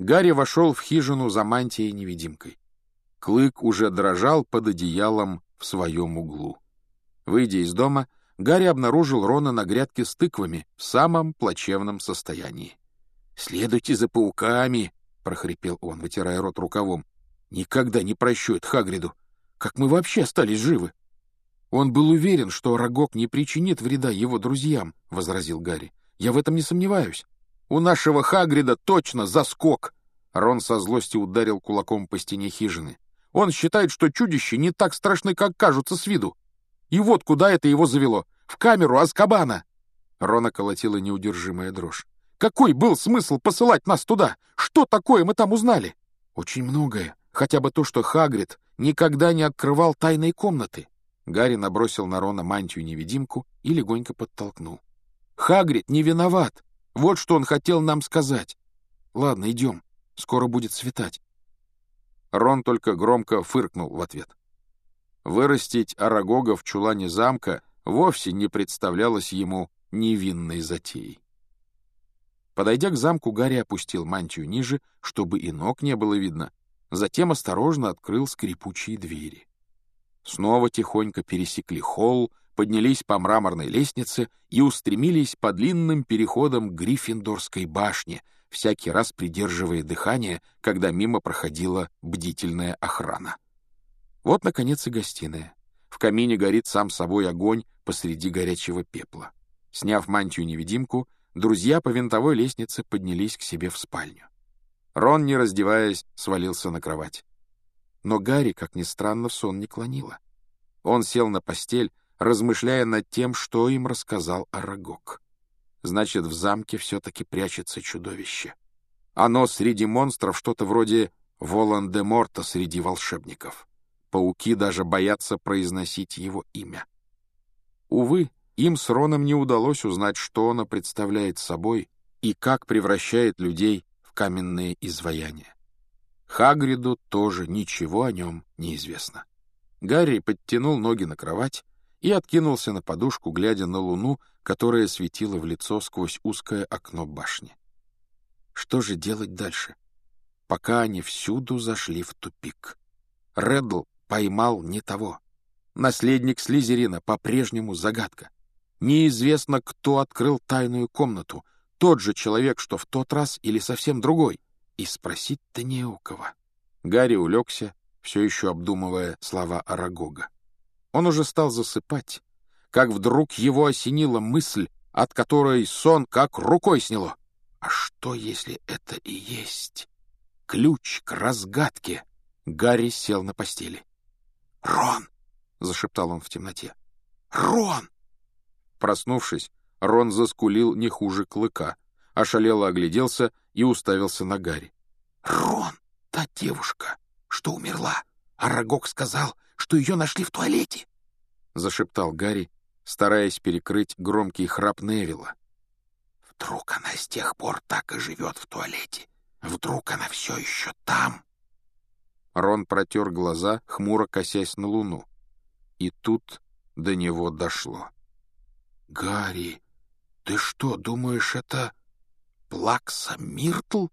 Гарри вошел в хижину за мантией-невидимкой. Клык уже дрожал под одеялом в своем углу. Выйдя из дома, Гарри обнаружил Рона на грядке с тыквами в самом плачевном состоянии. «Следуйте за пауками!» — прохрипел он, вытирая рот рукавом. «Никогда не прощу это Хагриду! Как мы вообще остались живы?» «Он был уверен, что Рогок не причинит вреда его друзьям», — возразил Гарри. «Я в этом не сомневаюсь. У нашего Хагрида точно заскок!» Рон со злости ударил кулаком по стене хижины. «Он считает, что чудища не так страшны, как кажутся с виду. И вот куда это его завело. В камеру Аскабана!» Рона колотила неудержимая дрожь. «Какой был смысл посылать нас туда? Что такое мы там узнали?» «Очень многое. Хотя бы то, что Хагрид никогда не открывал тайной комнаты». Гарри набросил на Рона мантию-невидимку и легонько подтолкнул. «Хагрид не виноват. Вот что он хотел нам сказать. Ладно, идем. Скоро будет светать». Рон только громко фыркнул в ответ. Вырастить Арагога в чулане замка вовсе не представлялось ему невинной затеей. Подойдя к замку, Гарри опустил мантию ниже, чтобы и ног не было видно, затем осторожно открыл скрипучие двери. Снова тихонько пересекли холл, поднялись по мраморной лестнице и устремились по длинным переходам Гриффиндорской башне, всякий раз придерживая дыхание, когда мимо проходила бдительная охрана. Вот, наконец, и гостиная. В камине горит сам собой огонь посреди горячего пепла. Сняв мантию-невидимку, друзья по винтовой лестнице поднялись к себе в спальню. Рон, не раздеваясь, свалился на кровать. Но Гарри, как ни странно, в сон не клонило. Он сел на постель, размышляя над тем, что им рассказал Арагог. Значит, в замке все-таки прячется чудовище. Оно среди монстров что-то вроде Волан-де-Морта среди волшебников. Пауки даже боятся произносить его имя. Увы, им с Роном не удалось узнать, что оно представляет собой и как превращает людей в каменные изваяния. Хагриду тоже ничего о нем не известно. Гарри подтянул ноги на кровать и откинулся на подушку, глядя на луну, которая светила в лицо сквозь узкое окно башни. Что же делать дальше? Пока они всюду зашли в тупик. Реддл поймал не того. Наследник Слизерина по-прежнему загадка. Неизвестно, кто открыл тайную комнату, тот же человек, что в тот раз, или совсем другой. И спросить-то не у кого. Гарри улегся, все еще обдумывая слова Арагога. Он уже стал засыпать, как вдруг его осенила мысль, от которой сон как рукой сняло. А что, если это и есть ключ к разгадке? Гарри сел на постели. «Рон!» — зашептал он в темноте. «Рон!» Проснувшись, Рон заскулил не хуже клыка, ошалело огляделся и уставился на Гарри. «Рон! Та девушка, что умерла! А Рогок сказал, что ее нашли в туалете!» — зашептал Гарри, стараясь перекрыть громкий храп Невилла. «Вдруг она с тех пор так и живет в туалете? Вдруг она все еще там?» Рон протер глаза, хмуро косясь на луну. И тут до него дошло. «Гарри, ты что, думаешь, это Плакса Миртл?»